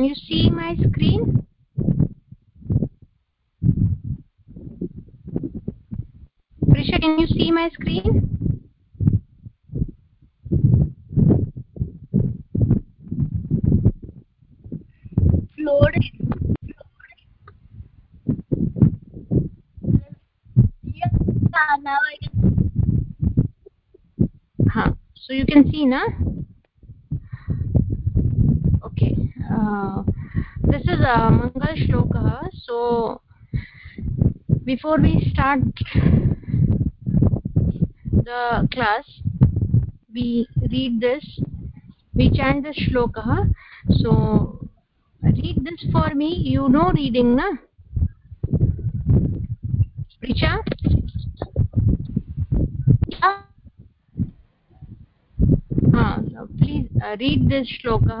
can you see my screen? Prisha, can you see my screen? Loading yeah now i can huh. so you can see na shloka so before we start the class we read this we chant the shloka so read this for me you know reading na richa yeah. uh, please uh, read this shloka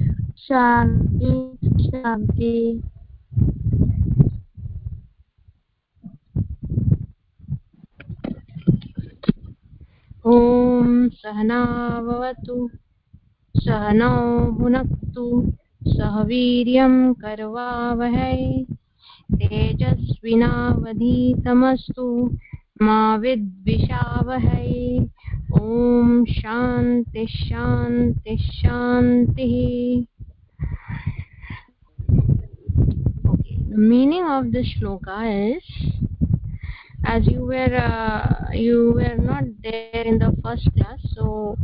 शान्ति शान्ति ॐ सहनावतु, सहनौ भुनक्तु सह वीर्यं कर्वावहै। तेजस्विनावधीतमस्तु, मा विद्विषावहै। ॐ शान्ति शान्ति, शान्तिः। The meaning of this shloka is as you were uh, you were not there in the first class so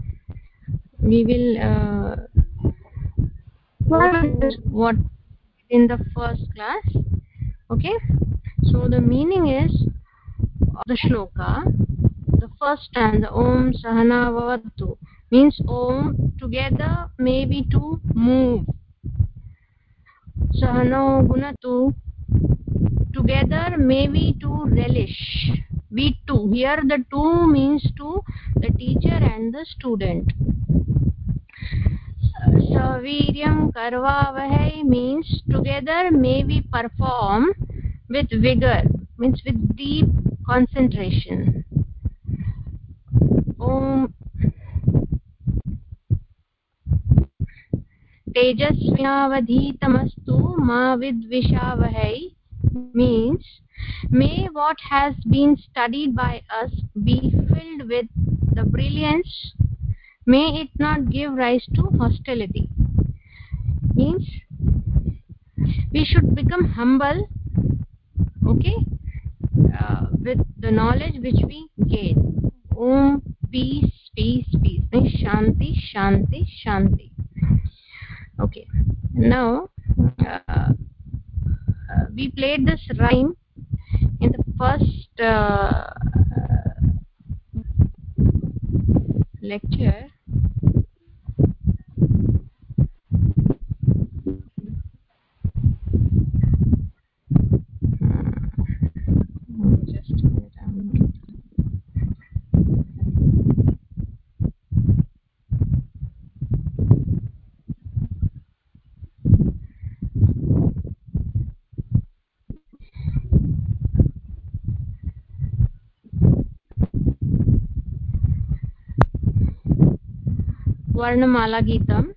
we will uh, what in the first class okay? So the meaning is of the shloka the first and the om sahana vavatu means om together maybe to move sahano gunatu together maybe to relish we two here the two means to the teacher and the student saviryam karvavahai means together may we perform with vigor means with deep concentration om तेजस्व्यावधीतमस्तु मा विद्विषावहै। Means may what has been studied by us be filled with the brilliance may it not give rise to hostility means we should become humble okay with the knowledge which we gain om peace peace peace means shanti shanti shanti okay. Now uh, we played this rhyme in the first uh, lecture वर्णमाला वर्णमालागीतम्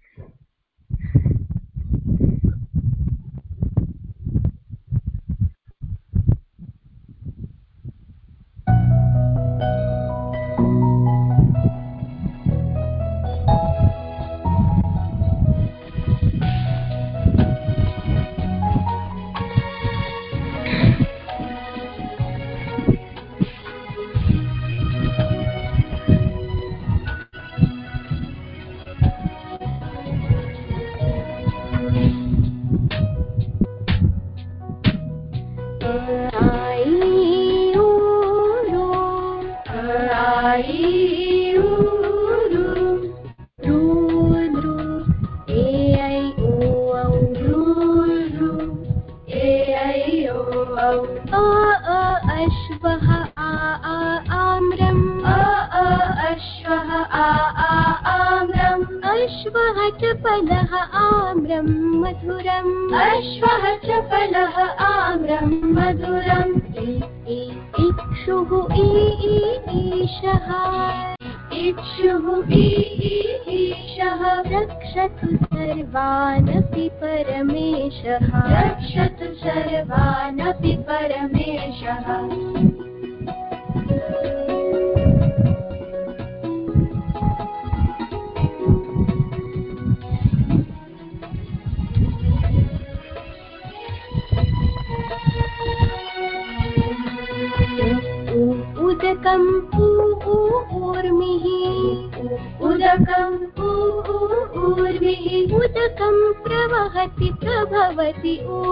the old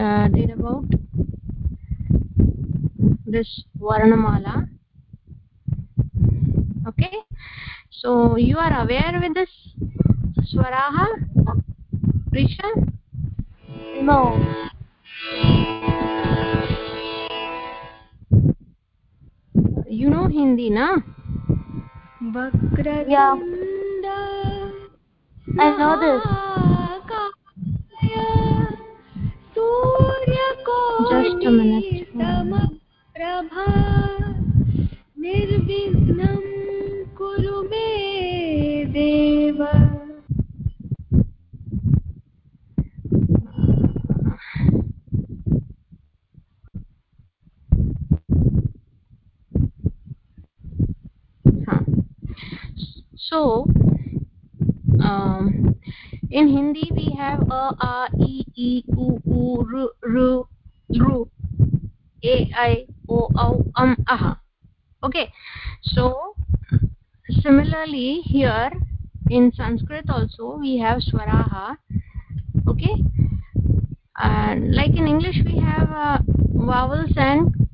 uh, about this Varnamala. Okay. So you are aware with this Swaraha? Prisha? No. You know Hindi, na? Yeah. I know this. Just a minute. Prabha निर्विघ्नं कुरु मे देव So, um, in Hindi we have a, a, e, e, u, u, ru, ru, ru, a, i, o, au. Okay. So, similarly here in Sanskrit also we have swaraha. Okay. And like in English we have uh, vowels and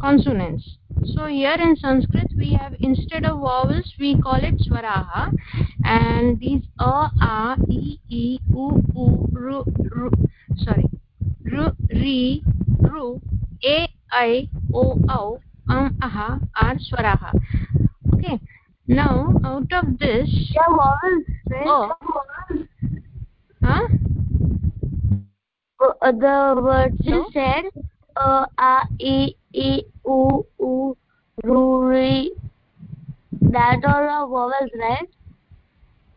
consonants so here in sanskrit we have instead of vowels we call it swaraha and these a a e e u u ru ru sorry ru ri ru a i o au um aha are swaraha okay now out of this Yeah, vowels. Right? Oh. huh Uh, the words you said, uh, a, e, e, u, u, ru, ri, that all are vowels, right?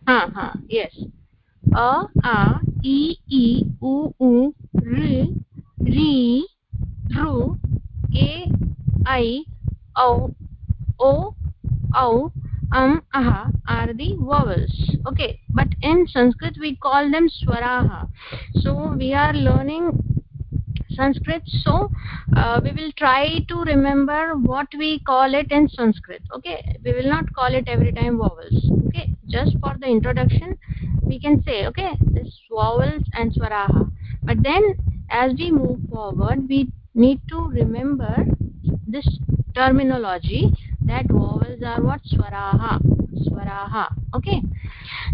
ha ha yes a a e e u u r ri ru a i o o au um aha are the vowels. Okay but in sanskrit we call them swaraha. So we are learning sanskrit. So uh, we will try to remember what we call it in sanskrit. Okay we will not call it every time vowels. Okay just for the introduction we can say okay this vowels and swaraha. But then as we move forward we need to remember this terminology that vowels are what? Swaraha. Swaraha. Okay.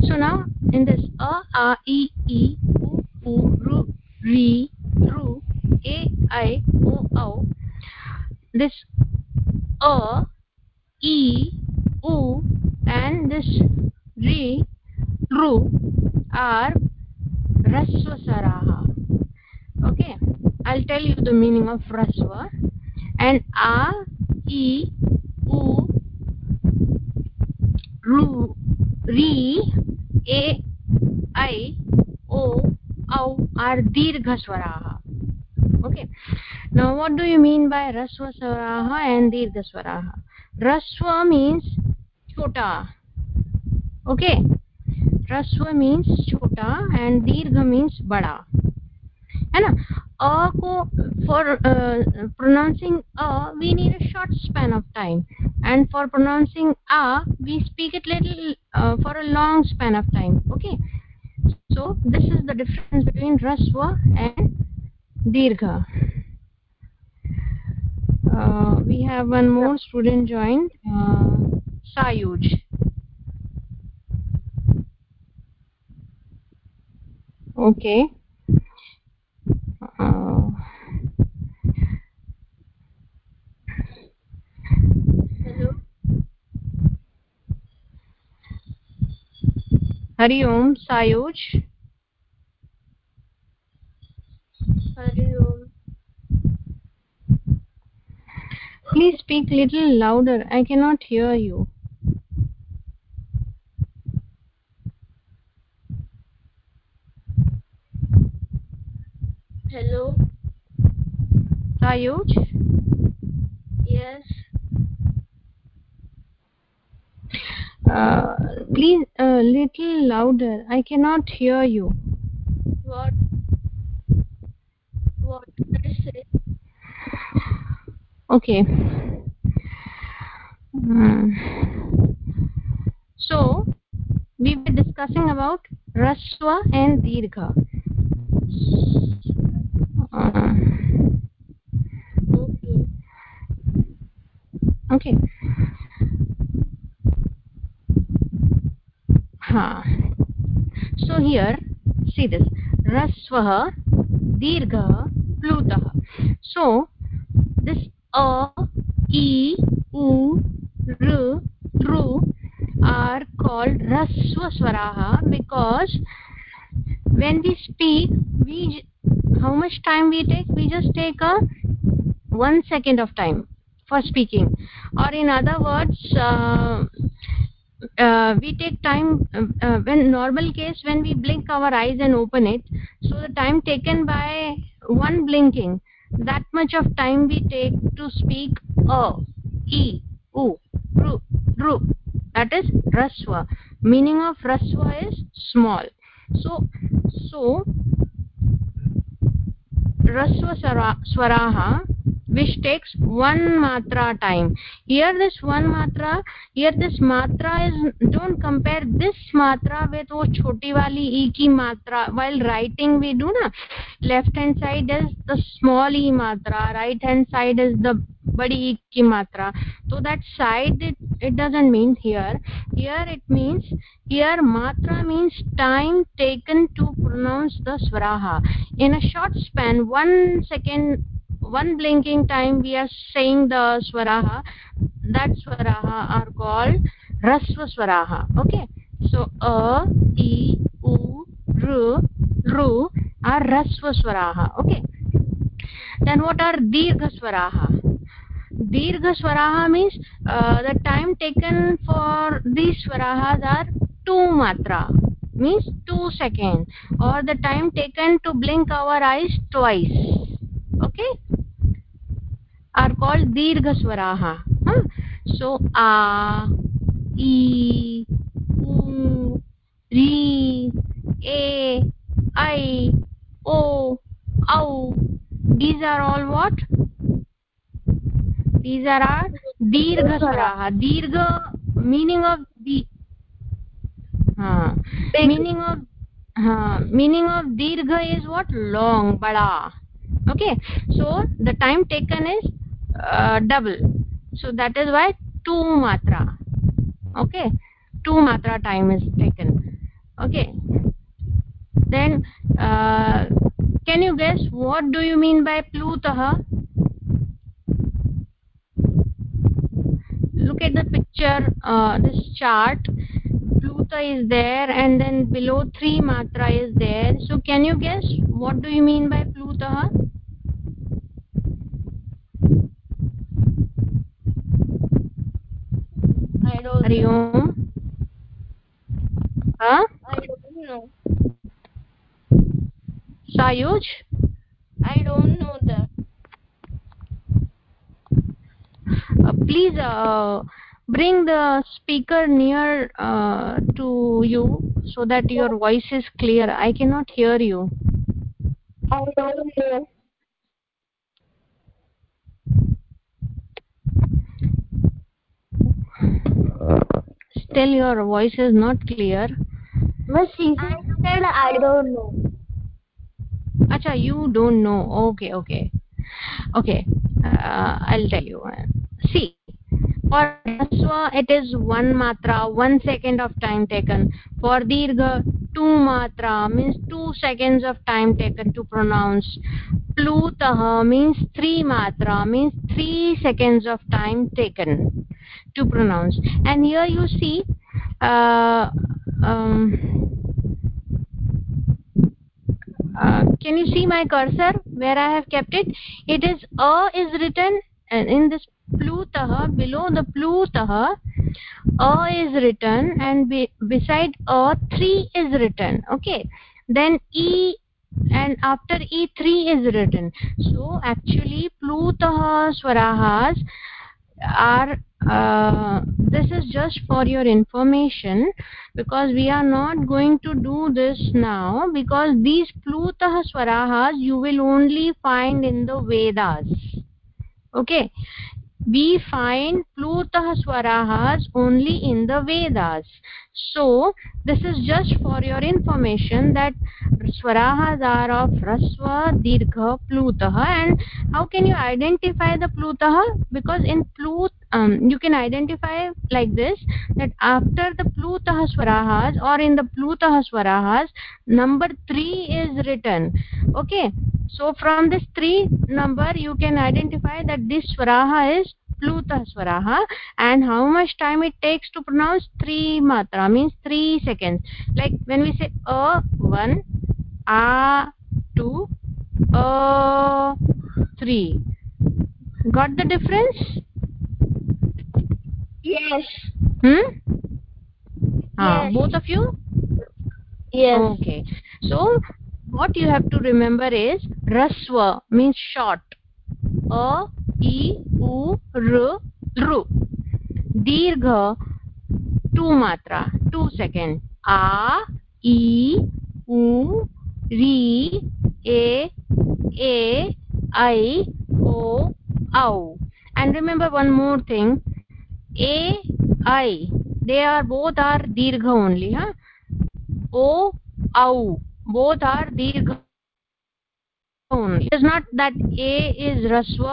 So now in this a a e e u u ru ri ru a i o o this a e u and this ri ru are rasva saraha okay i'll tell you the meaning of rasva and a e u ru ri a i o au are dirgha swaraha okay. Now what do you mean by rasva swaraha and dirgha swaraha rasva means chota. Okay. Rasva means chota and dirgha means bada. है ना को for uh, pronouncing a we need a short span of time. And for pronouncing a we speak it little uh, for a long span of time. Okay? So this is the difference between rasva and dirgha. Uh, we have one more student joined. Uh, sayuj. Okay uh, hello? Hari om sayuj hari om. Please speak little louder. I cannot hear you hello sayuj yes. Uh, please a uh, little louder. I cannot hear you. What? What did i say? Okay. Hmm. so we were discussing about rasva and dirgha. Uh, okay okay. Ha so here see this. Rasvah dirgha plutah. So this a e u r are called rasva swaraha because when we speak we how much time we take? We just take a one second of time for speaking or in other words uh, uh, we take time uh, uh, when normal case when we blink our eyes and open it so the time taken by one blinking that much of time we take to speak a e u ru ru that is rasva. Meaning of rasva is small. So so rasva swaraha which takes one matra time here this one matra here this matra is don't compare this matra with wo choti wali e ki matra while writing we do na left hand side is the small e matra right hand side is the badi e ki matra so that side it, it doesn't mean here here it means here matra means time taken to pronounce the swaraha in a short span one second one blinking time we are saying the swaraha that swaraha are called rasva swaraha okay so a e u r ru are rasva swaraha okay then what are dirgha swaraha dirgha swaraha means uh, the time taken for these swarahas are two matra means 2 seconds or the time taken to blink our eyes twice okay are called दीर्घस्वराः so आ री ए ऐ ओ औ are are all what these are are दीर्घस्वराः dirgha meaning of the of हाँ meaning of dirgha is what long बडा okay so the time taken is uh, double. So that is why two matra. Okay? Two matra time is taken. Okay? Then uh, can you guess what do you mean by plutah look at the picture uh, this chart. Pluta is there and then below 3 matra is there. So can you guess what do you mean by plutah I don't hari om huh I don't know. sayuj I don't know that. uh, please uh, bring the speaker near uh, to you so that your voice is clear i cannot hear you I don't know. Still your voice is not clear. But she said I don't know. acha you don't know. Okay okay. Okay uh, i'll tell you. See for raswa it is one matra one second of time taken. For dirgha two matra means two seconds of time taken to pronounce. Plutah means three matra means three seconds of time taken to pronounce. And here you see uh, um, uh, can you see my cursor where i have kept it? It is a is written and in this plutah below the plutah a is written and be, beside a 3 is written okay? Then e and after e 3 is written. So actually plutah swarahas are uh, this is just for your information because we are not going to do this now because these plutah swarahas you will only find in the vedas. Okay? We find plutah swarahas only in the vedas so this is just for your information that swarahas are of rasva dirgha plutah and how can you identify the plutah? Because in plut um, you can identify like this that after the plutah swarahas or in the plutah swarahas number 3 is written. Okay. So from this 3 number you can identify that this swaraha is plutah swaraha and how much time it takes to pronounce? 3 matra means 3 seconds. Like when we say a 1 a 2 a 3 got the difference? Yes. hmm? Ah Yes. both of you? Yes. okay. So what you have to remember is rasva means short. A इ, उ ऋ दीर्घ, to मात्रा, to second. आ इ उ, रि, ए ए ऐ ओ, औ। And remember one more thing A I they are both are dirgha only हा? ओ, औ both are dirgha only is not that A is hrasva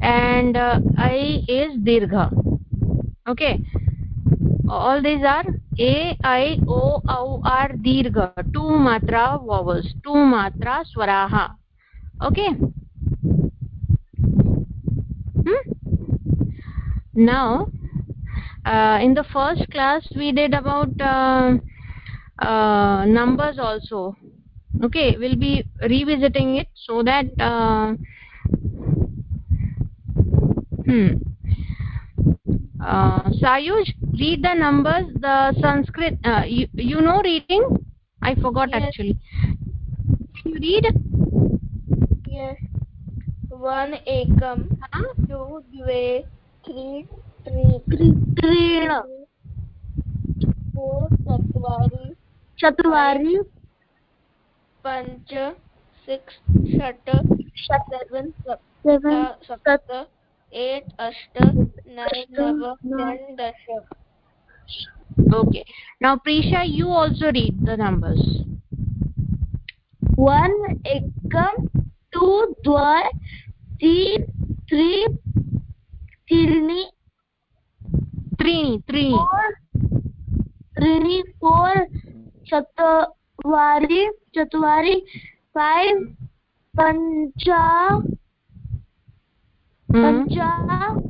and uh, i is dirgha. Okay? All these are a i o au are dirgha. Two matra vowels. Two matra swaraha. Okay? Hmm? now uh, in the first class we did about uh, uh, numbers also. Okay? We'll be revisiting it so that uh, hmm uh, sayuj read the numbers the sanskrit uh, you, you know reading i forgot Yes. actually can you read Yes. One ekam, huh? two dve, three three, त्रीण four चत्वारि, चत्वारि पञ्च, six षट्, seven सप्त seven सप्त eight अष्ट nine नव ten दश okay now prisha you also read the numbers one ekam two dvai three three त्रीणि त्रीणि त्रीणि four त्रीणि four चत्वारि चत्वारि five पञ्च Hmm.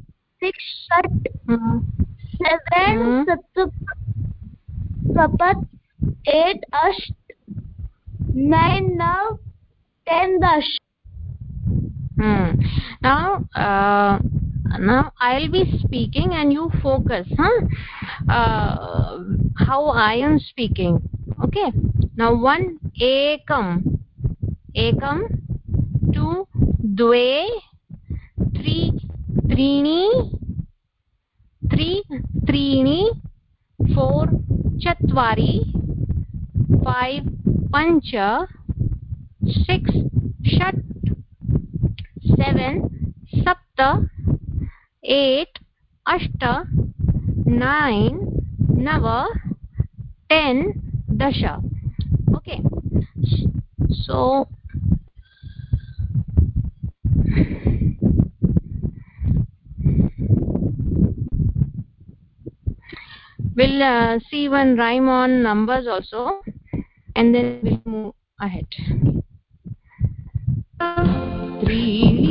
six षट् Hmm. Hmm. सप्त सप्त eight अष्ट nine नव ten दश Hmm. now uh, now i'll be speaking and you focus huh uh, how i am speaking okay now one ekam ekam two dve three त्रीणि three त्रीणि four चत्वारि five पञ्च six षट्, seven, सप्त eight अष्ट, nine, नव, ten, दश। Okay. So we'll uh, see one rhyme on numbers also and then we'll move ahead. Three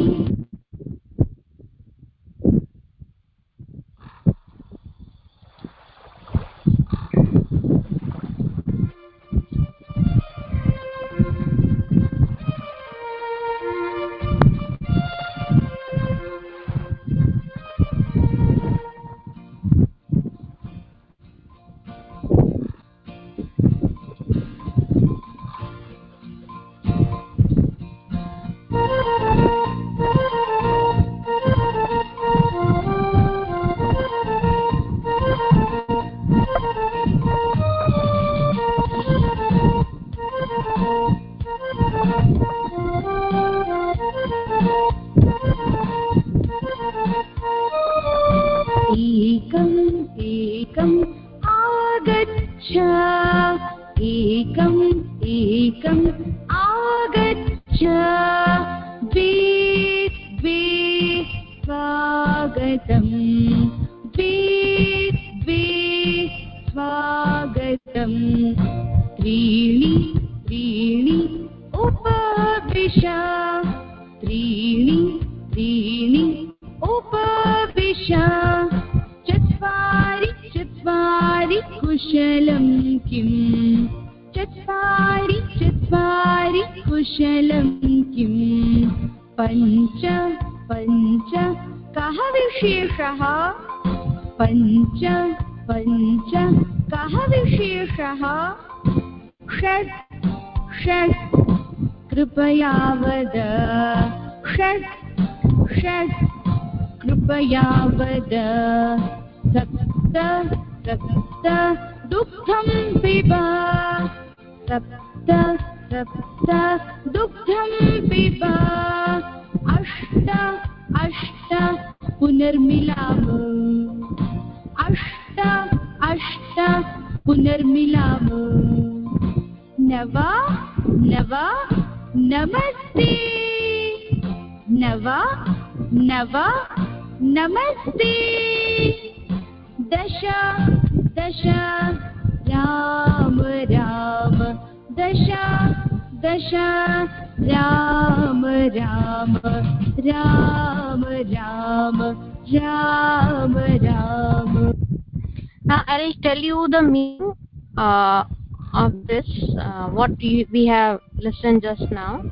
we have listened just now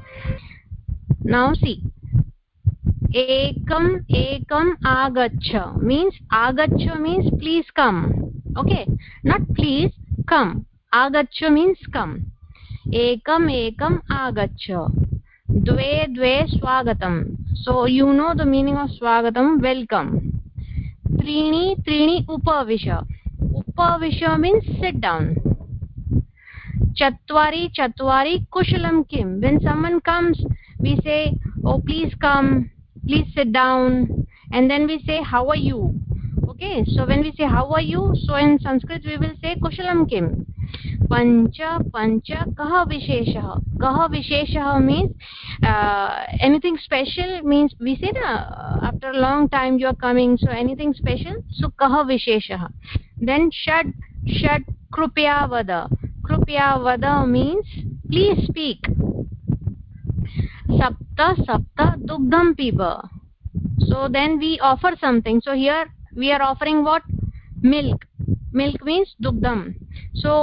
now see ekam ekam agachha means agachha means please come okay not please come agachha means come ekam ekam agachha dve dve swagatam so you know the meaning of swagatam welcome त्रीणि त्रीणि उपविश उपविश means sit down chatvari chatvari kushalam kim when someone comes we say oh please come please sit down and then we say how are you okay so when we say how are you so in sanskrit we will say kushalam kim पञ्च पञ्च kah विशेषः means uh, anything special means we say na after a long time you are coming so anything special so kah विशेषः then shad shad krupya vada कृपया वद means please speak सप्त सप्त दुग्धम पिब। So then we offer something so here we are offering what milk milk means दुग्धं. So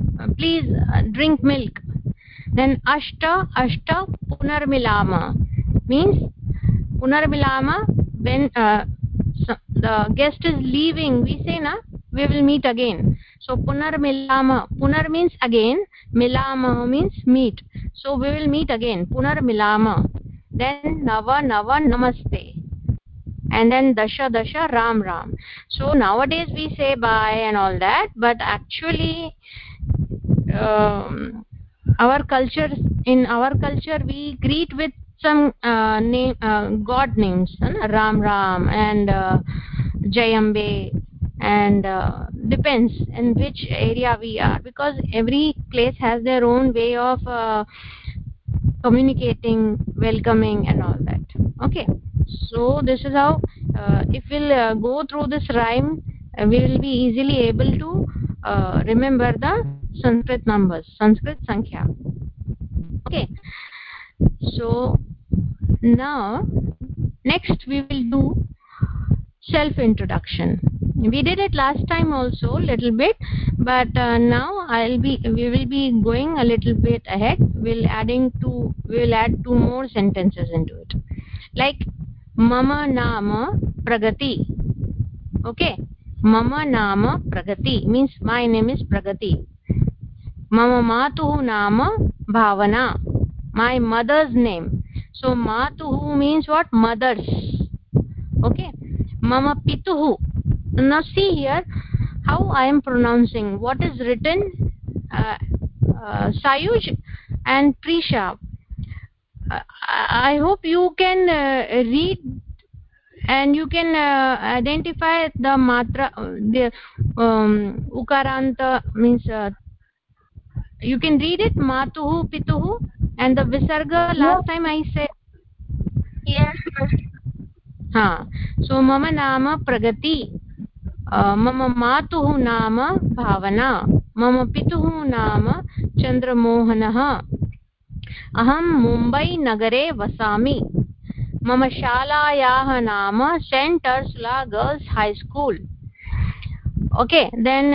please drink milk then अष्ट अष्ट, पुनर्मिलाम. Means पुनर्मिलाम when the guest is leaving we say न we will meet again so punarmilama punar means again milama means meet. So we will meet again punarmilama then nava nava namaste. And then dasha dasha ram ram. So nowadays we say bye and all that but actually um, our culture in our culture we greet with some uh, name uh, god names uh, ram ram and uh, jayambe and uh, depends in which area we are because every place has their own way of uh, communicating welcoming and all that. Okay so this is how uh, if we'll uh, go through this rhyme uh, we will be easily able to uh, remember the sanskrit numbers sanskrit sankhya. Okay so now next we will do self introduction we did it last time also little bit but uh, now i'll be we will be going a little bit ahead we'll adding two we will add two more sentences into it like mama nama pragati okay mama nama pragati means my name is pragati mama matuh nama bhavana my mother's name so matuh means what mothers okay mama pituh now see here how i am pronouncing. What is written? Uh, uh, sayuj and prisha. Uh, i hope you can uh, read and you can uh, identify the matra the um, ukaranta means uh, you can read it matuh pituh and the visarga last time i said. Yes ha so mama nama pragati मम मातुः नाम भावना, मम पितुः नाम चन्द्रमोहनः अहं मुम्बैनगरे वसामि। मम शालायाः नाम सेण्ट् अर्सुला गर्ल्स् है स्कूल्। ओके, देन्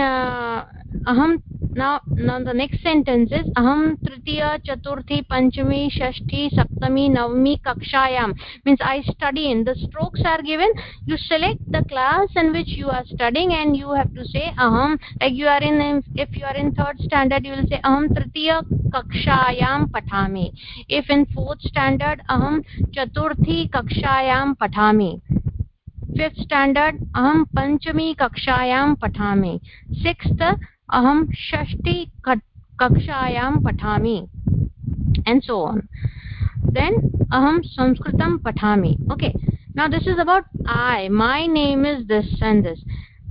अहं now now the next sentence is aham tritiya chaturthi panchami shashti saptami navami kakshayam means i study in the strokes are given you select the class in which you are studying and you have to say aham like you are in if you are in third standard you will say aham tritiya kakshayam pathami if in fourth standard aham chaturthi kakshayam pathami fifth standard aham panchami kakshayam pathami sixth aham shashti कक्षायां पठामि and so on then aham sanskritam pathami okay now this is about i my name is this and this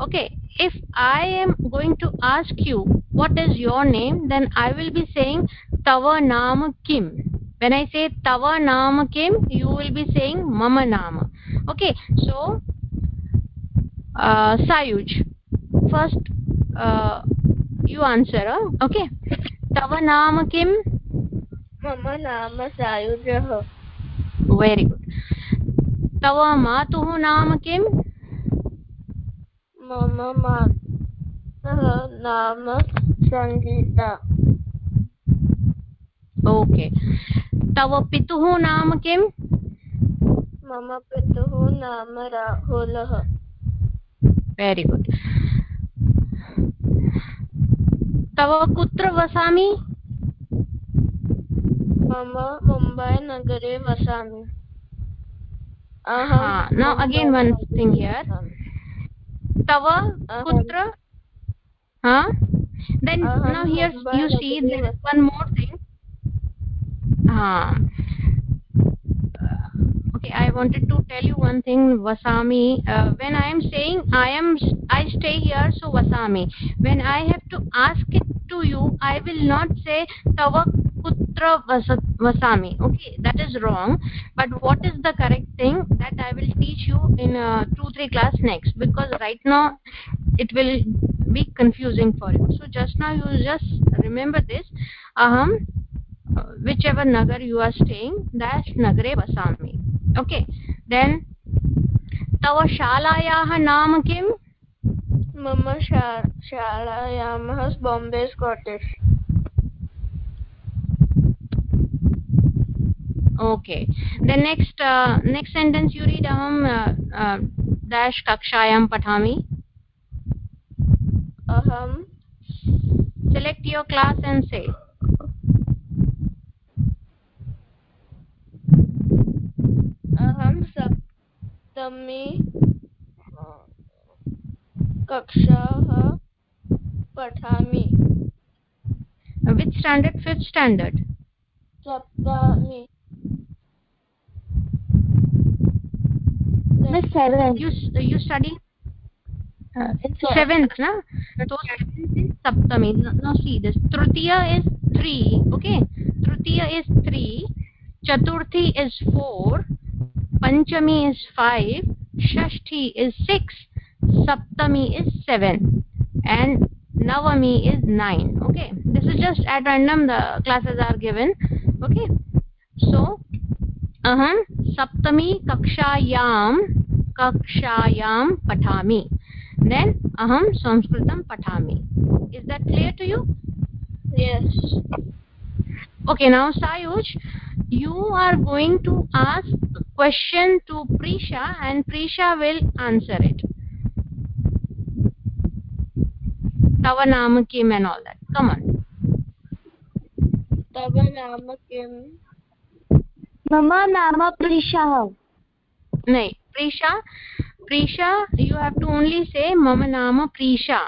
okay if i am going to ask you what is your name then i will be saying tava naam kim when i say tava naam kim you will be saying mama nama okay so uh, sayuj first uh, you answer huh? okay. तव नाम किम्? मम नाम सायुजः। Very good तव मातुः नाम किम्? मम मातः नाम सङ्गीता ओके तव पितुः नाम किम्? मम पितुः नाम राहुलः। वेरि गुड् तव कुत्र वसामि? मम मुम्बैनगरे वसामि। Now again one thing here तव कुत्र? हा? Then now here you see there is one more thing हा। Wanted to tell you one thing vasami. Uh, when i am saying i am i stay here so vasami when i have to ask it to you i will not say tava kutra vasami. Okay that is wrong. But what is the correct thing that i will teach you in uh, 2 3 class next. Because right now it will be confusing for you. So just now you just remember this. Aham whichever nagar you are staying that nagare vasami okay then तव शालायाः नाम किं? मम शालायामः Bombay Scottish okay the next next sentence you read अहं uh, uh, dash कक्षायां पठामि. अहं select your class and से अहं सप्तमी कक्षा पठामि। विच् स्टाण्डर्ड् फिफ्त् स्टाण्डर्ड् सप्तमी। सप्तमी नो? सी दृतीय इस् थ्री ओके तृतीय is three Chaturthi is four panchami is 5 shashti is 6 saptami is 7 and navami is 9 okay this is just at random the classes are given. Okay so aham saptami kakshayam kakshayam pathami then aham sanskritam pathami is that clear to you? Yes. Okay now sayuj you are going to ask question to Prisha and Prisha will answer it. Tava Naam Kim and all that. Come on. Tava Naam Kim. Mama Nama Prisha. No, Prisha. Prisha, you have to only say Mama Nama Prisha.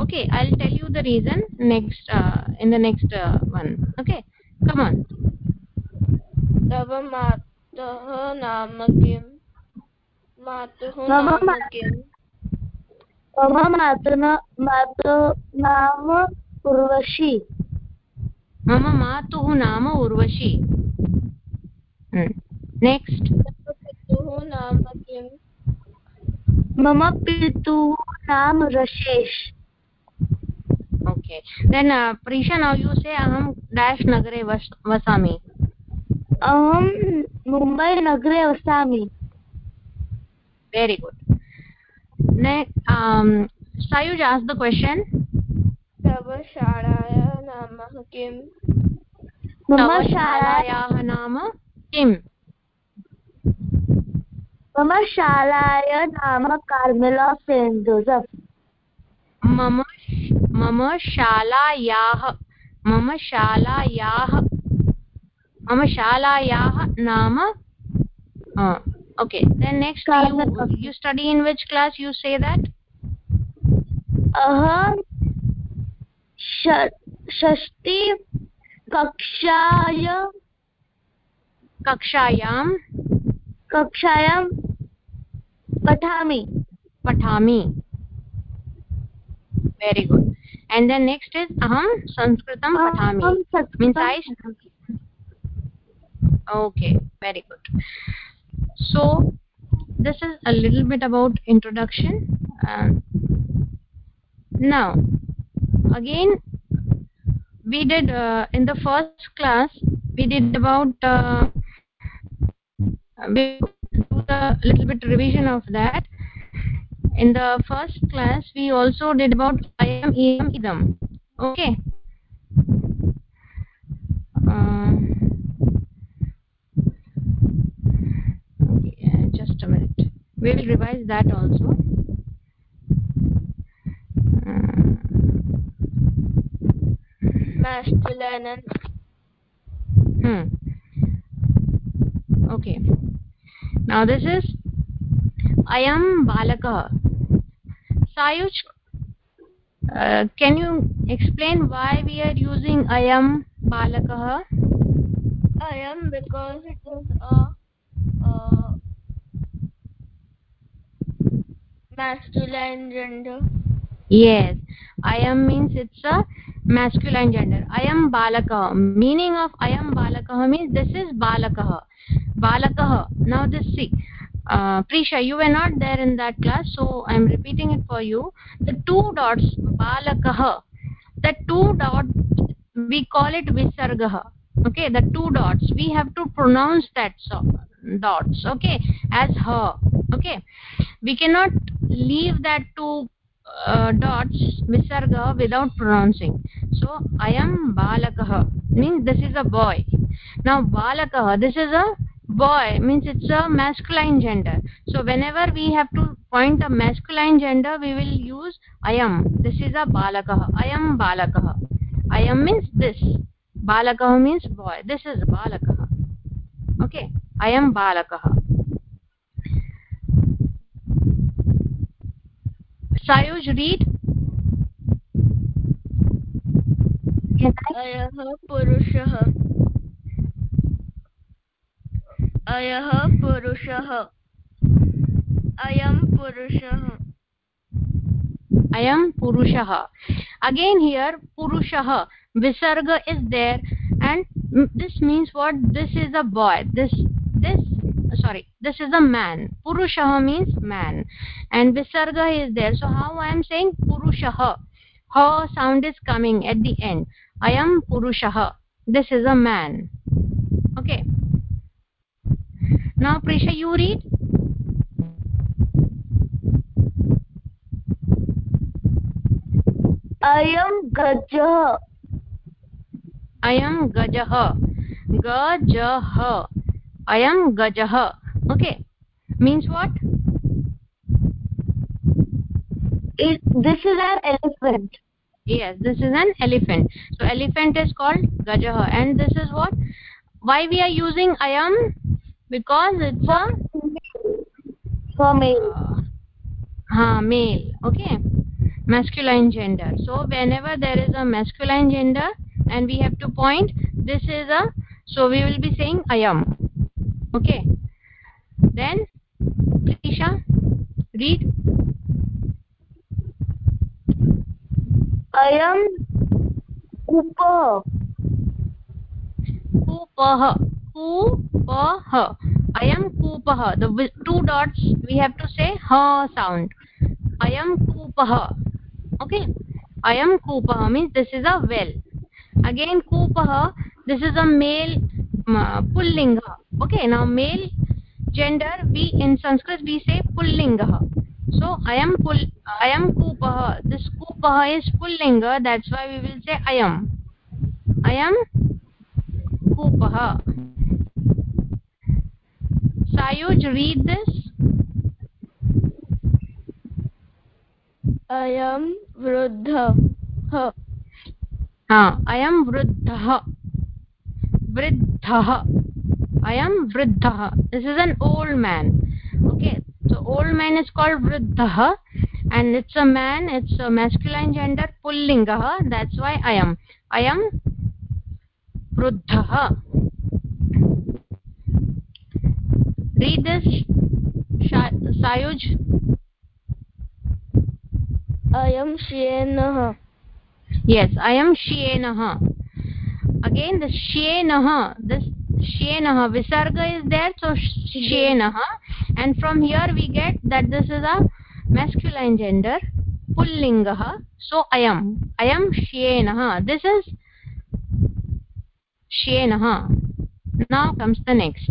Okay, I'll tell you the reason next uh, in the next uh, one. Okay, come on. तव मातः नाम किम्? मातुः नाम किम्? मम मातुः नाम उर्वशी। मम मातुः नाम उर्वशी। हम्म। नेक्स्ट् मम पितुः नाम okay then Prisha now you say अहं डेश् नगरे वस् वसामि। अहं मुम्बैनगरे वसामि। Very good. Next um sayuj ask the question. तव शालायाः नाम किम्? मम शालायाः नाम किम्? मम शालाय नाम कार्मेला सेण्ट् जोसफ्। मम मम शालायाः मम शालायाः मम शालायाः नाम okay then next you study in which class you say that अहं षष्टि कक्षाय कक्षायां कक्षायां पठामि। पठामि। Very good and then next is अहं संस्कृतं पठामि। Means I okay very good. So this is a little bit about introduction. Uh, now again we did uh, in the first class we did about uh, we do the little bit revision of that. In the first class we also did about i am idam idam okay. Uh, okay uh, just a minute we will revise that also. Masculine hmm. okay. Now this is i am balakah sayuj uh, can you explain why we are using i am balakah I am because it is a uh, masculine gender? Yes i am means it's a masculine gender. I am balakah. Meaning of i am balakah means this is balakah. Balakah. Now this see uh, prisha you were not there in that class so i'm repeating it for you. The two dots balakah the two dots we call it visargah. Okay the two dots we have to pronounce that so, dots okay as her okay. We cannot leave that two uh, dots visarga without pronouncing. So i am balakah means this is a boy. Now balakah this is a boy means it's a masculine gender. So whenever we have to point a masculine gender we will use i am this is a balakah i am balakah. I am means this. Balakah means boy. This is balakah. Okay i am balakah sayuj read अयः पुरुषः अयः पुरुषः अयं पुरुषः ayam purushah again here purushah visarga is there and this means what this is a boy this this sorry this is a man. Purusha means man. And visarga is there. So how i am saying Purusha? ha sound is coming at the end. I am Purusha. this is a man. Okay. Now prisha you read. I am gajah i am gajah gajah ayam gajah okay. Means what? It, this is an elephant. Yes this is an elephant. So elephant is called gajah and this is what? Why we are using ayam? Because it's a for male. Uh, male. Okay. Masculine gender. So whenever there is a masculine gender and we have to point this is a so we will be saying ayam okay. Then Prisha read. I am kupah kupah kupah I am kupah the two dots we have to say ha sound. I am kupah okay. I am kupah means this is a well. Again kupah this is a male pullinga okay now male gender we in sanskrit we say pullinga so ayam pull ayam koopaha this koopaha is pullinga that's why we will say ayam ayam koopaha sayuj read this अयं वृद्धः ha ayam Vruddhah vruddhah ayam vruddhah this is an old man okay so old man is called vruddhah and it's a man it's a masculine gender pullinga that's why ayam ayam vruddhah read this sayuj अयं श्येनः yes i am shenah again the shenah this shenah visarga is there so shenah mm-hmm. and from here we get that this is a masculine gender pullingah so ayam. Ayam shenah this is shenah now comes the next.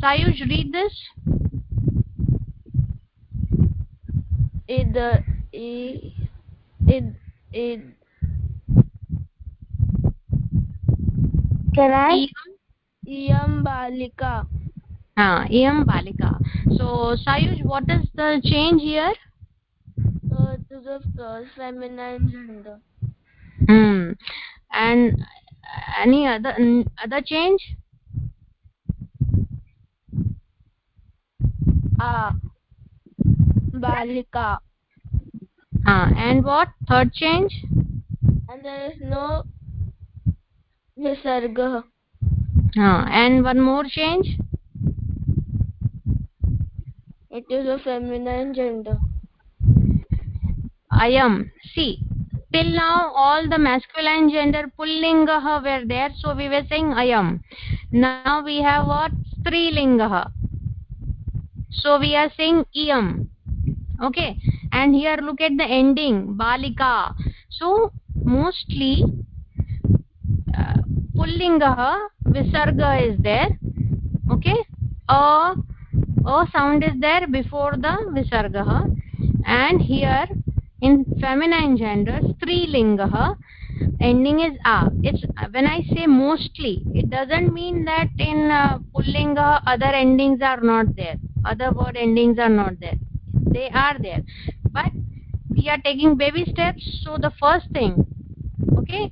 Sayuj read this. Id id id can i? Iyam balika. Ah, ha iyam balika. So sayuj what is the change here? Uh, feminine gender. Hmm. And any other other change? Ah balika. Ah and what? Third change? And there is no visarga ah and one more change? It is a feminine gender. ayam see till now all the masculine gender pullingah were there so we were saying ayam now we have what strilingah so we are saying iyam okay? And here look at the ending balika. So mostly pullingah visarga is there okay? a a sound is there before the visarga and here in feminine gender strilinga ending is a it's when i say mostly it doesn't mean that in uh, pullinga other endings are not there. Other word endings are not there. They are there. But we are taking baby steps so the first thing okay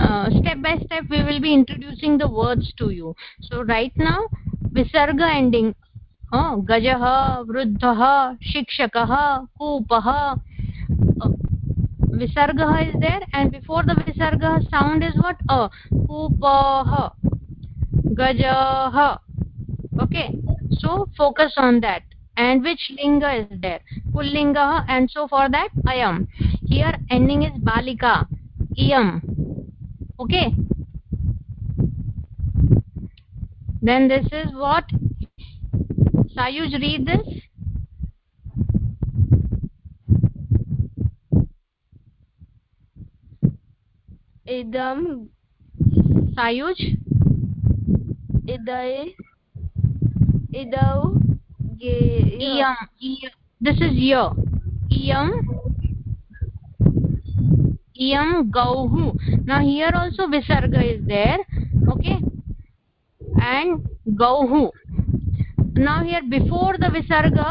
uh, step by step we will be introducing the words to you. So right now visarga ending. Oh gajah vruddhah shikshakah koopah uh, visarga is there and before the visarga sound is what? A. Koopah gajah okay. So focus on that. And which linga is there? Pullinga and so for that i am. Here ending is balika. Iam okay. Then this is what? Sayuj read this. Idam. Sayuj. Idai. Idau. Ge iyam. This is ya iyam iyam gauhu now here also visarga is there okay and gauhu now here before the visarga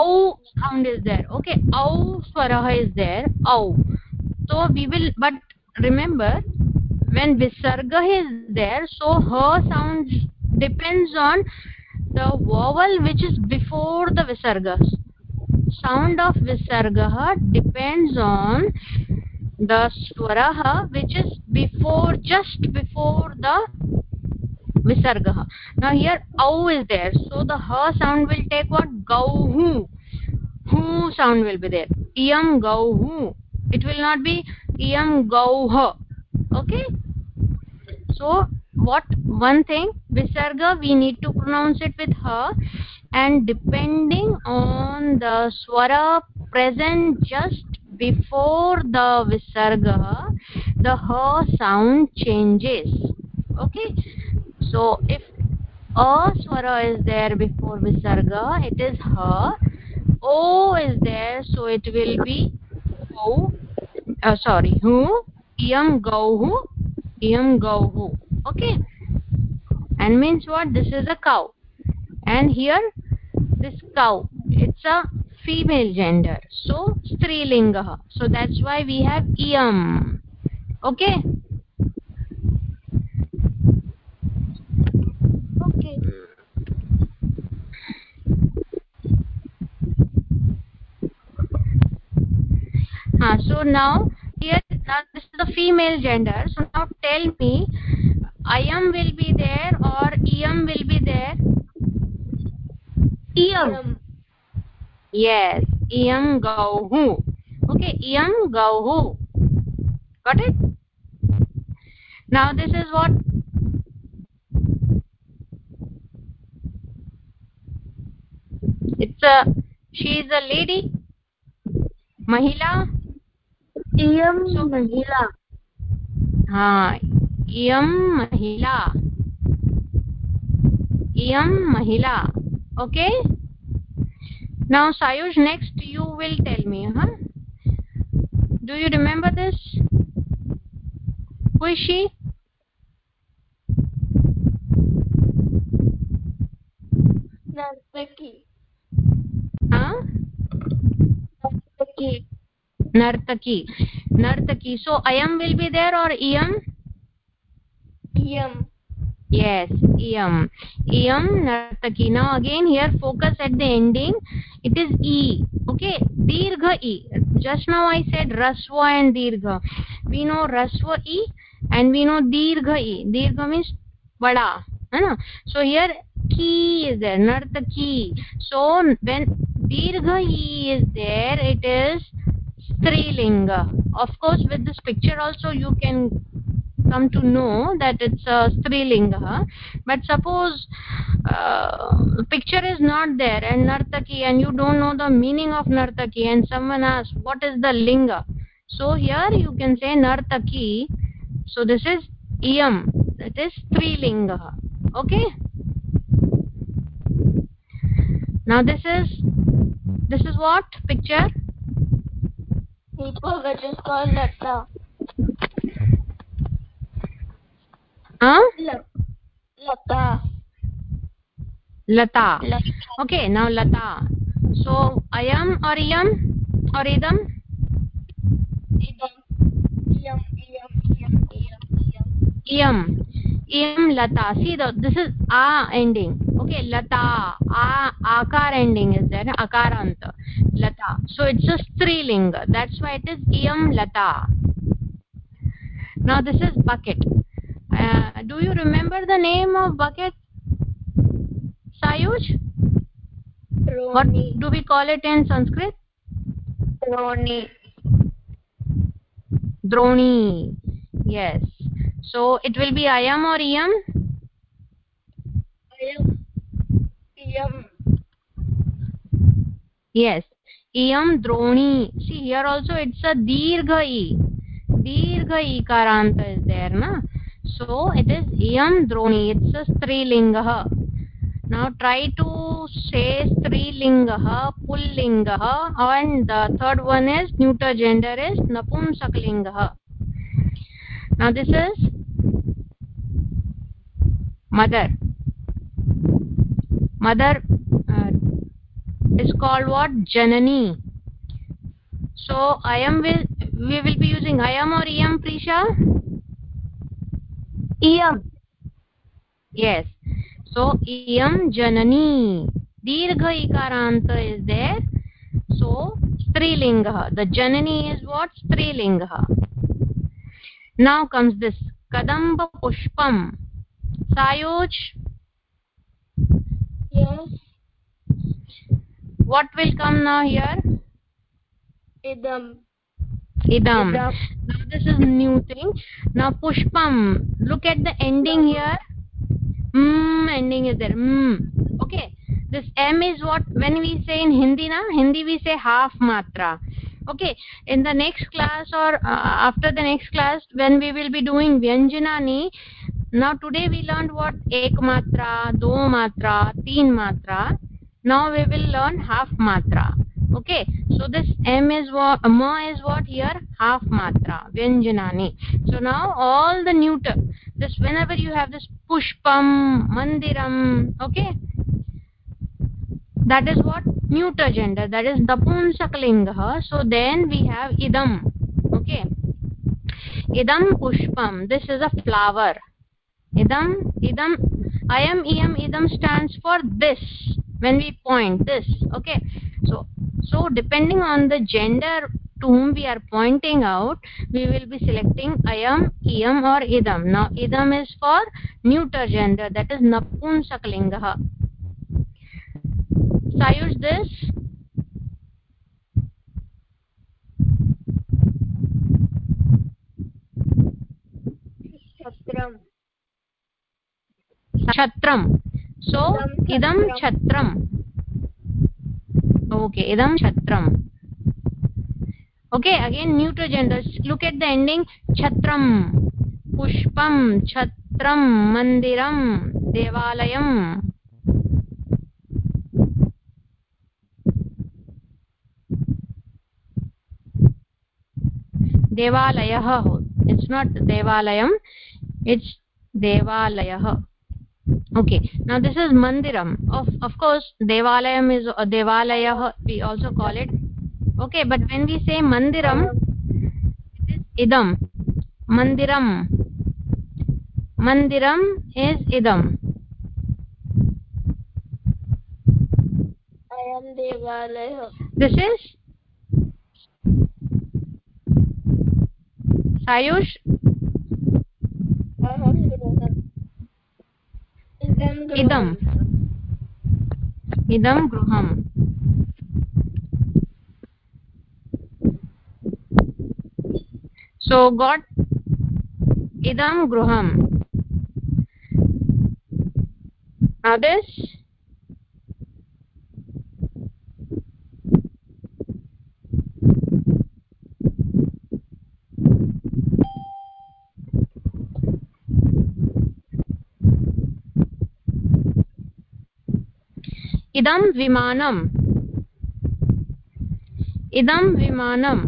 au sound is there okay au swara is there au so we will but remember when visarga is there so her sound depends on the vowel which is before the visarga sound of visarga depends on the swara which is before just before the visarga now here au is there. So the ha sound will take what? Gauhu. Hu sound will be there. Iyam gauhu. It will not be iyam gauha. Okay? So what? One thing. Visarga we need to pronounce it with ha. And depending on the swara present just before the visarga the ha sound changes. Okay? So if a swara is there before visarga it is ha o is there so it will be o uh, sorry hu iyam gauhu iyam gauhu okay? And means what? This is a cow. And here this cow it's a female gender. So strilinga. So that's why we have iyam okay? Okay. So now here now this is the female gender. So now tell me ayam will be there or iyam will be there? Iyam yes iyam gauhu okay iyam gauhu got it? Now this is what? It's a she is a lady mahila? Iyam So- mahila. Ha iyam mahila. Iyam mahila. Okay now sayush next you will tell me huh? Do you remember this? Who is she? Nartaki huh? Nartaki nartaki nartaki so ayam will be there or iyam? Iyam yes iyam iyam nartaki now again here focus at the ending. It is e. Okay dirgha e. Just now i said rasva and dirgha. We know rasva e and we know dirgha e. Dirgha means bada Right? so here ki is there nartaki so when dirgha e is there it is strilinga. Of course with this picture also you can come to know that it's a strilinga. But suppose uh, picture is not there and nartaki and you don't know the meaning of nartaki and someone asks what is the linga? So here you can say nartaki so this is iyam. That is strilinga. Okay? Now this is this is what picture? People which is called Lata. Huh Lata. lata Lata. okay now lata so ayam or iyam or idam. Iyam. Iyam. Iyam iyam lata see the this is a ending. Okay lata a akar ending is there. akarant lata so it's a strilinga that's why it is iyam lata now this is bucket uh, do you remember the name of bucket? Sayuj what do we call it in sanskrit? Roni. droni. Yes. So it will be ayam or iyam? Ayam. Iyam. yes. Iyam droni. See here also it's a dirgha e dirgha karanta is there na so it is iyam droni it's a strilinga now try to say strilinga pullinga and the third one is neuter gender is napumsaklinga now this is mother mother uh, is called what janani so i am will we will be using i am or iyam prisha इयम्। Yes so इयं जननी। दीर्घ इकारान्त is there so स्त्रीलिङ्गः। The Janani is what स्त्रीलिङ्गः। Now comes this कदम्बपुष्पं Sayuj what will come now here? Idam. Idam now this is new thing now pushpam look at the ending here mm ending is there mm okay this m is what when we say in hindi na hindi we say half matra okay in the next class or uh, after the next class when we will be doing vyanjanani now today we learned what ek matra do matra teen matra now we will learn half matra okay so this m is what ma is what here half matra vyanjanani so now all the neuter this whenever you have this pushpam mandiram okay that is what neuter gender that is napumsaklinga so then we have idam okay idam pushpam this is a flower idam idam i am iam idam stands for this when we point this okay so so depending on the gender to whom we are pointing out we will be selecting ayam iam or idam now idam is for neuter gender that is napumsaklinga sayush this Chatram. chatram so idam Idam chatram okay इदं छत्रम् okay again neutral gender look at the ending छत्रं पुष्पं छत्रं मन्दिरं देवालयम् देवालयः it's not देवालयम् it's देवालयः okay now this is mandiram of of course devalayam is uh, devalayah we also call it okay but when we say mandiram it is idam mandiram mandiram is idam I am Devalaya. this is sayush I इदम्। इदं गृहम्। सो god इदं गृहम्। आदेश idam vimanam idam vimanam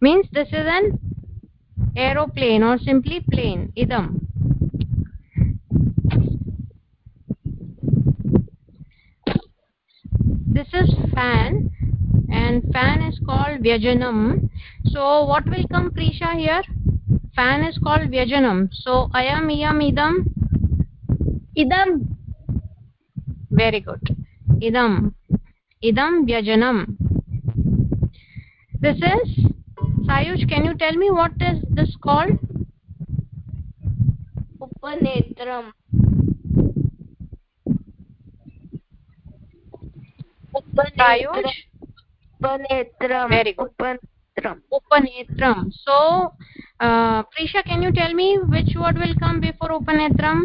means this is an aeroplane or simply plane. idam this is fan and fan is called vyajanam. So what will come prisha here? Fan is called vyajanam. So ayam iyam idam? Idam very good idam idam vyajanam this is sayuj can you tell me what is this called upanetram sayuj upanetram Very good. upanetram upanetram so uh, prisha can you tell me which word will come before upanetram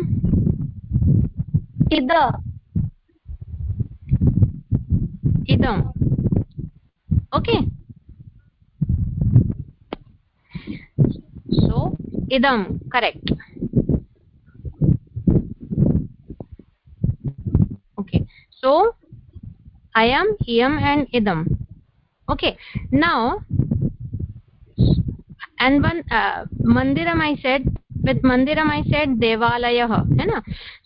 ida idam okay so idam correct okay so i am iyam and idam okay now and one uh, mandiram i said with mandiram i said devalayah hai na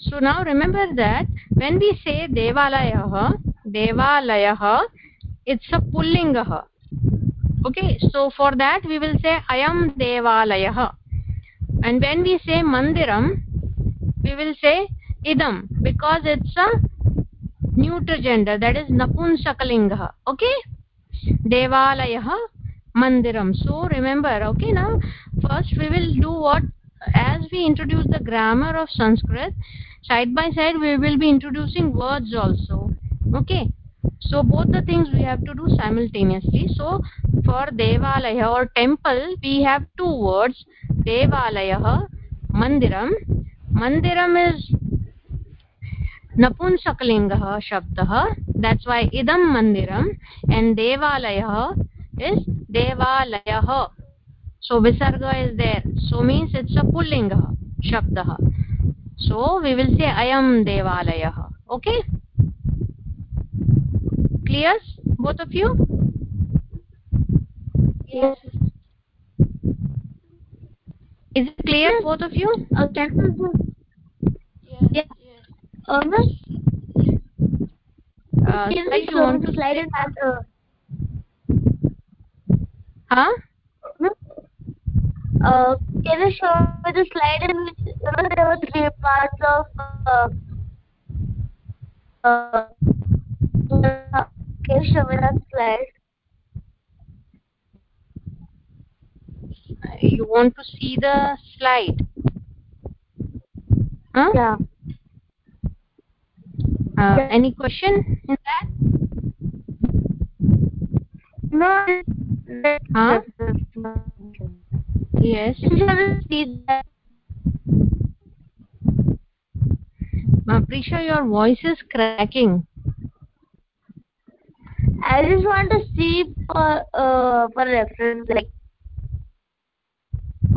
so now remember that when we say devalayah devalayah it's a pullingah okay so for that we will say ayam devalayah and when we say mandiram we will say idam because it's a neuter gender that is napunsakalinga okay? Devalayah mandiram. So remember okay now first we will do what as we introduce the grammar of sanskrit side by side we will be introducing words also okay so both the things we have to do simultaneously so for devalaya or temple we have two words devalayah mandiram mandiram is नपुंसकलिङ्गः शब्दः that's why idam mandiram and devalayah is devalayah so visarga is there so means it's a pullinga shabdah so we will say ayam devalayah okay clear both of you? Yes. Is it clear both of you? Uh, can you yes. Yes. Uh, miss uh, can Sai, you want the to slide in that uh, huh? Uh can you show me the slide in which there were three parts of uh, uh, can you show me that slide you want to see the slide? Huh? Yeah. Uh, Yeah. any question in that? No Huh? yes. You should see that uh, prisha your voice is cracking I just want to see for uh for reference like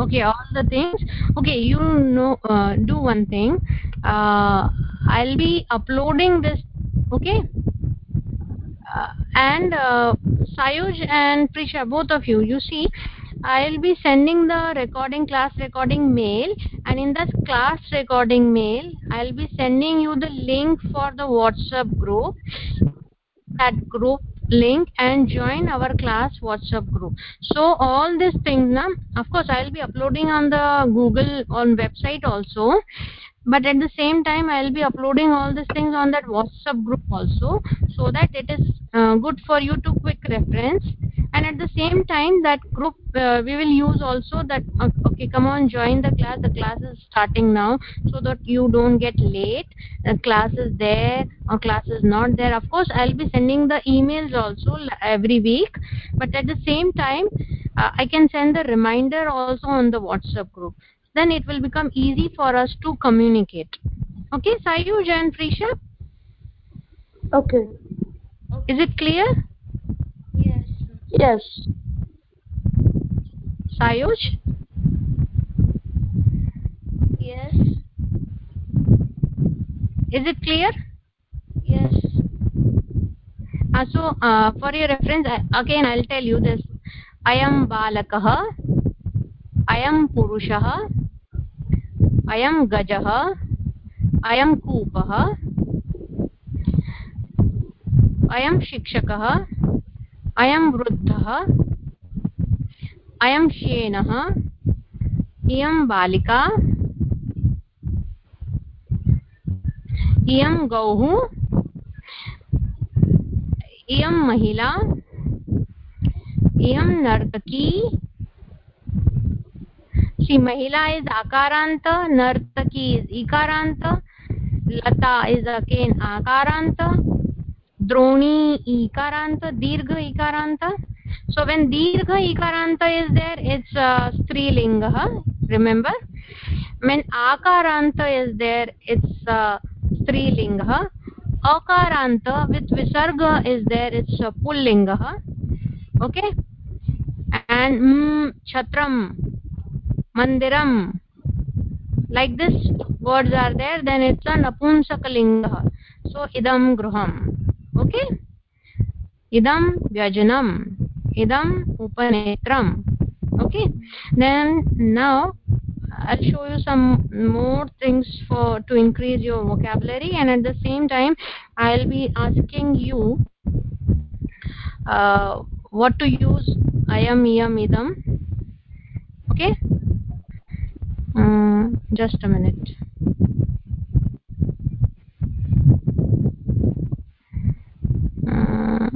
okay all the things. Okay you know uh, do one thing. Uh, i'll be uploading this okay? Uh, and uh, sayuj and prisha both of you you see i'll be sending the recording class recording mail. And in this class recording mail i'll be sending you the link for the whatsapp group. That group link and join our class whatsapp group. So all these things now of course i'll be uploading on the google on website also. But at the same time i'll be uploading all these things on that whatsapp group also so that it is uh, good for you to quick reference and at the same time that group uh, we will use also that uh, okay come on join the class. The class is starting now so that you don't get late. The class is there or class is not there. Of course i'll be sending the emails also every week. But at the same time uh, i can send the reminder also on the whatsapp group. Then it will become easy for us to communicate. Okay sayuj and prisha? Okay. is it clear Yes. Sayuj Yes. is it clear Yes. uh, so uh, for your reference I, again i'll tell you this ayam balakah ayam purushah ayam gajah ayam कूपः अयं शिक्षकः अयं वृद्धः, अयं श्येनः इयं बालिका, इयं गौः, इयं महिला, इयं नर्तकी। श्री महिला इज़ आकारान्त, नर्तकी इज़ इकारान्त, लता इज़ अकेन आकारान्त। Droni ikaranta dirgha ikaranta so when dirgha ikaranta is there it's uh, strilinga remember when akaranta is there it's uh, strilinga akaranta with visarga is there it's uh, pullinga okay and mm, chatram mandiram like this words are there then it's a napunsakalinga so idam gruham okay? Idam vyajanam. Idam upanetram. Okay? Then now i'll show you some more things for to increase your vocabulary and at the same time i'll be asking you uh, what to use ayam iyam idam. Okay? Uh, just a minute uh,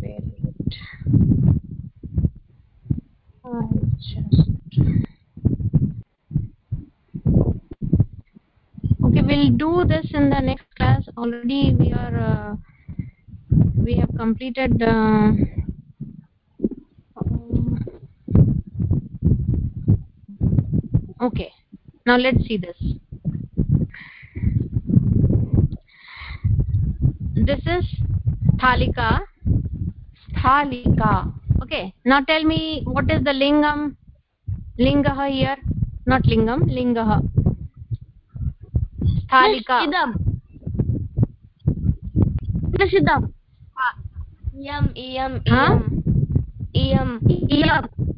where is it? I just okay we'll do this in the next class already we are uh, we have completed uh, um, okay. Now let's see this. This is thalika. Thalika. Okay. Now tell me what is the lingam lingah here? Not lingam lingah thalika. Idam. सिद्ध सिद्धम् इयम् इयम्। इयम् इयम्।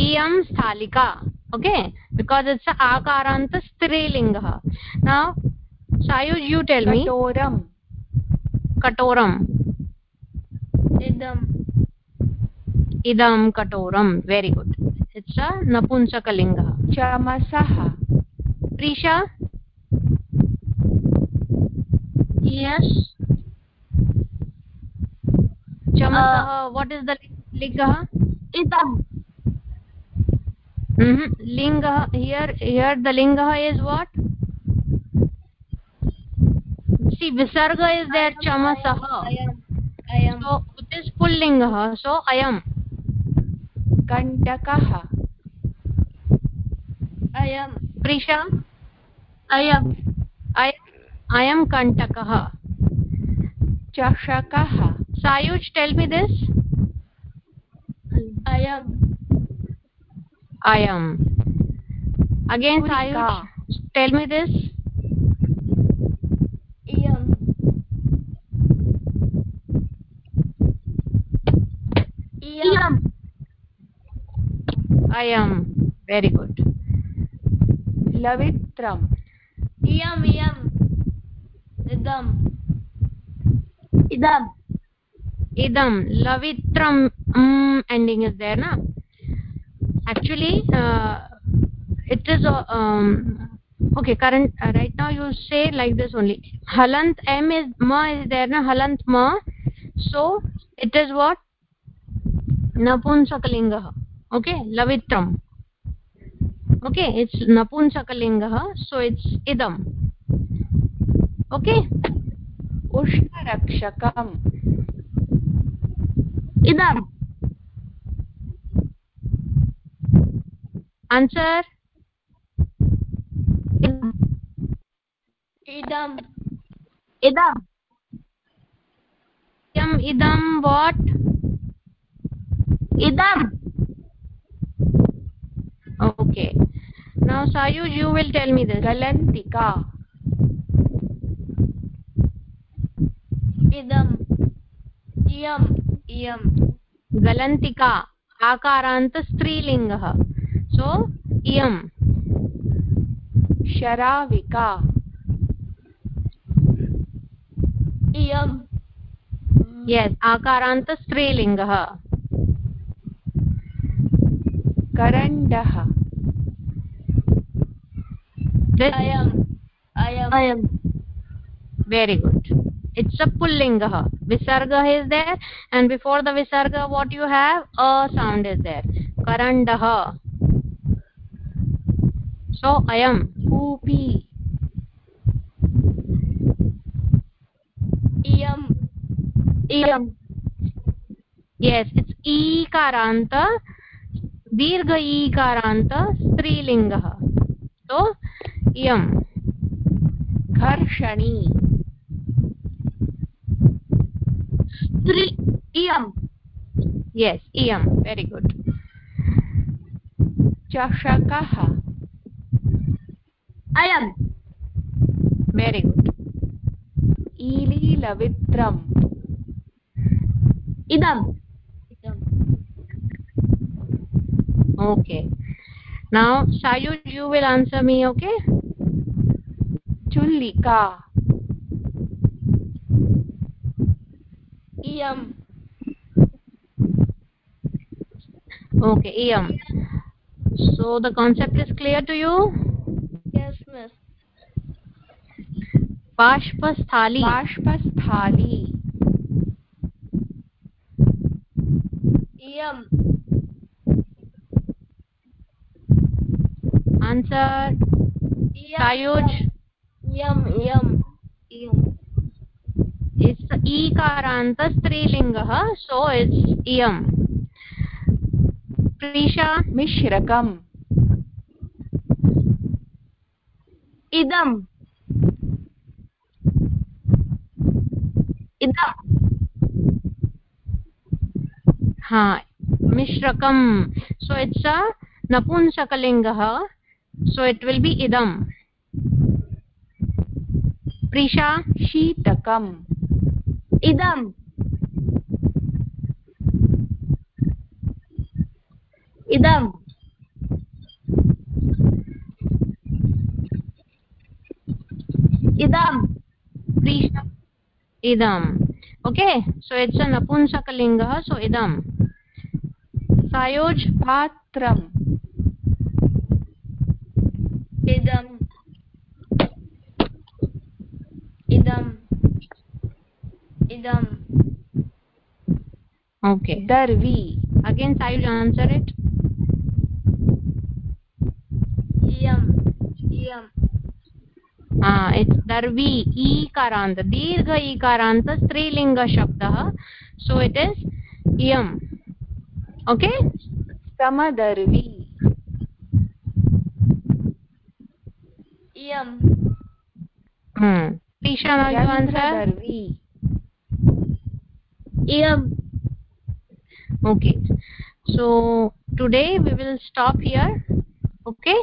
इयं स्थालिका okay? Because it's आकारान्त स्त्रीलिङ्गः। Now Sayuj you tell me कटोरं कटोरम्। इदम्। इदं कटोरं वेरि गुड् इट्स् नपुंसकलिङ्गः। चमसः। Preesha? Yes. chamasah what is the linga Idam. mm -hmm. linga here here the linga is what see visarga is there chamasah Ayam. Ayam. so it is pullinga so ayam कण्टकः Ayam. prisha Ayam. i अयं कण्टकः। चषकः। सायुज् tell me this अयम्। अयम्। Again Sayuj tell me this अयं very good लवित्रम्। इयम् इयम्। इदम्। इदम्। इदं लवित्रम् एण्डिङ्ग् इस् देर् न? Actually it is okay correct right now you say like this only halant M is म इस् देर् न? हलन्त् म सो इट् इस् वाट् नपुंसकलिङ्गः ओके लवित्रम् ओके इट्स् नपुंसकलिङ्गः सो इट्स इदम ओके उष्णरक्षकम् इदम् आन्सर् इदम् इदम् इदम् इदं what idam okay now sayuj you will tell me this galantika इदम् इयम् इयं गलन्तिका आकारान्तस्त्रीलिङ्गः सो इयं शराविका। इयं यस् आकारान्तस्त्रीलिङ्गः करण्डः। अयम्। अयम्। Very good it's a pullingah visarga is there and before the visarga what you have a sound is there karandah so ayam कूपी iyam iyam yes it's ikaranta दीर्घ ईकारान्त स्त्रीलिङ्गः so iyam घर्षणी stri iyam yes iyam very good चषकः ayam very good ईलीलवित्रम् idam idam okay now sayuj you will answer me okay चुल्लिका iyam okay iyam so the concept is clear to you yes miss बाष्पस्थाली बाष्पस्थाली iyam answer iyam sayuj iyam iyam iyam it's ईकारान्त स्त्रीलिङ्गः so it's इयम्। प्रीषा मिश्रकम्। इदम्। इदम्। हा मिश्रकं so it's a नपुंसकलिङ्गः so it will be इदम्। प्रीषा शीतकम्। इदम् इदम् इदम् प्रीषम् ओके सो इट्स् अ नपुंसकलिङ्गः सो इदम् सायोज् पात्रम् इदम् इदम् idam okay दर्वी again sayoj answer it iyam iyam uh, it's darvi ikarant dirgha ikarant strilinga shabdah so it is iyam okay समदर्वी iyam hmm prisha now you answer यन्त्रदर्वी iyam okay. So today we will stop here. Okay?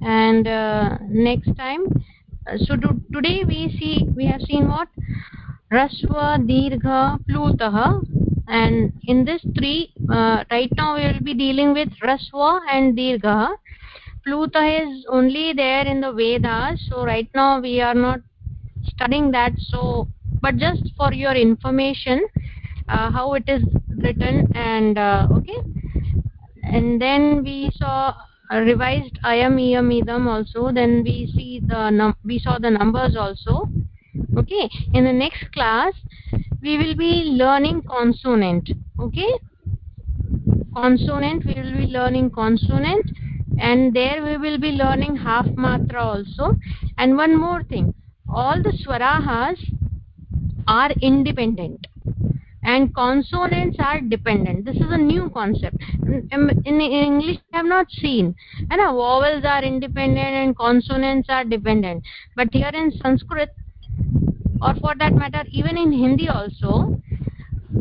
And uh, next time. Uh, so to, today we see we have seen what? Rasva dirgha plutah. And in this three uh, right now we will be dealing with rasva and dirgha. Plutah is only there in the vedas. So right now we are not studying that. So but just for your information uh, how it is written and uh, okay. And then we saw a revised ayam iyam idam also. Then we see the we saw the numbers also. Okay. In the next class we will be learning consonant. Okay. Consonant we will be learning consonant. And there we will be learning half matra also. And one more thing. All the swarahas are independent and consonants are dependent. This is a new concept. In, in, english i have not seen. And vowels are independent and consonants are dependent. But here in sanskrit or for that matter even in hindi also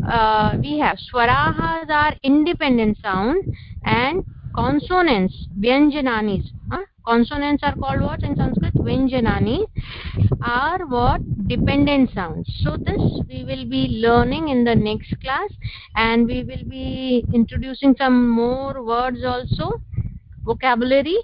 uh, we have swarahas are independent sound and consonants vyanjananis huh? Consonants are called what in sanskrit? Vyanjanani. Are what? Dependent sounds. So this we will be learning in the next class and we will be introducing some more words also vocabulary.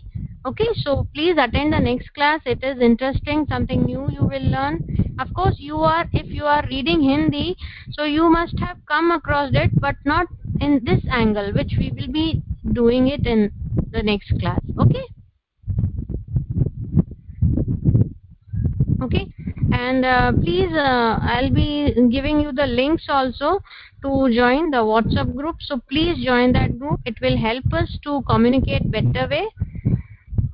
Okay so please attend the next class. It is interesting something new you will learn. Of course you are if you are reading hindi so you must have come across it but not in this angle which we will be doing it in the next class. Okay okay? And uh, please uh, i'll be giving you the links also to join the whatsapp group. So please join that group. It will help us to communicate better way.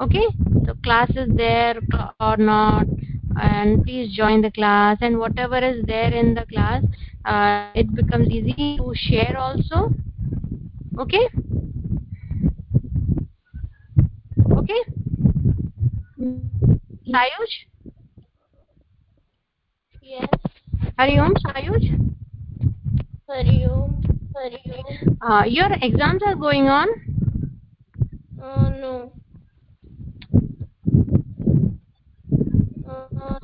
Okay? So class is there or not. And please join the class. And whatever is there in the class uh, it becomes easy to share also. Okay? Okay? Sayuj Yes. Hari Om, Sayuj? Uh, your exams are going on? Uh, no. Uh,